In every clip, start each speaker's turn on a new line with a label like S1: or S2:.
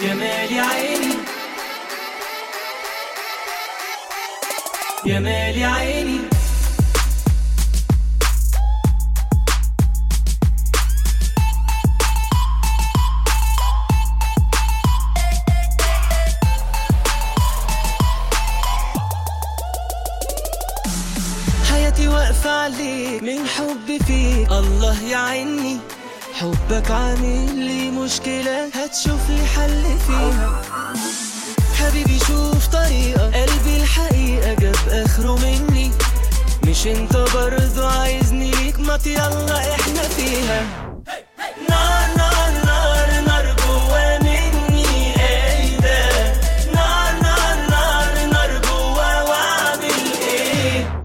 S1: يا مالي عيني. يا مالي عيني. حياتي واقفة عليك من حبي فيك. الله يعيني حبك عامل لي مشكلة. هتشوف مش انت برضو عايزني ليك ما يلا إحنا فيها. نار نار نار نار جوا مني. إيه ده؟ نار نار نار نار جوا واعمل إيه؟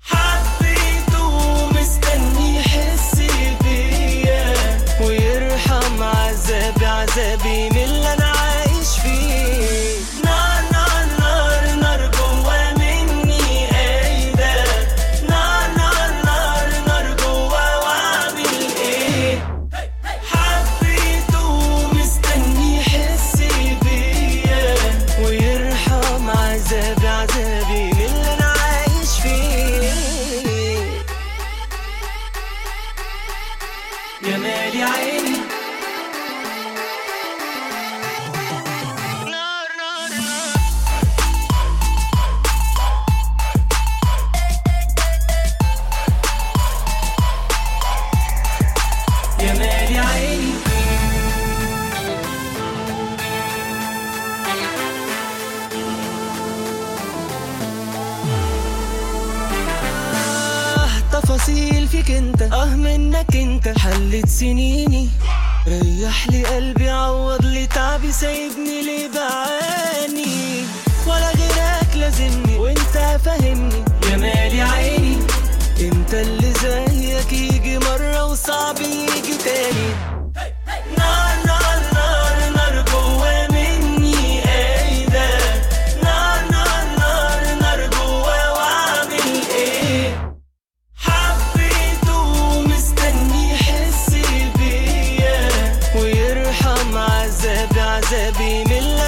S1: حبيته مستني يحس بيا ويرحم عذابي عذابي ويرحم عذابي من اللي أنا عايش فيه يا مالي تفاصيل فيك انت آه منك انت. حلت سنيني ريح لي قلبي عوض لي تعبي سايبني ليه بعاني؟ ولا غيرك لازمني وانت فاهمني. يا مالي عيني انت اللي زيك يجي مرة وصعب يجي تاني. जबी मिल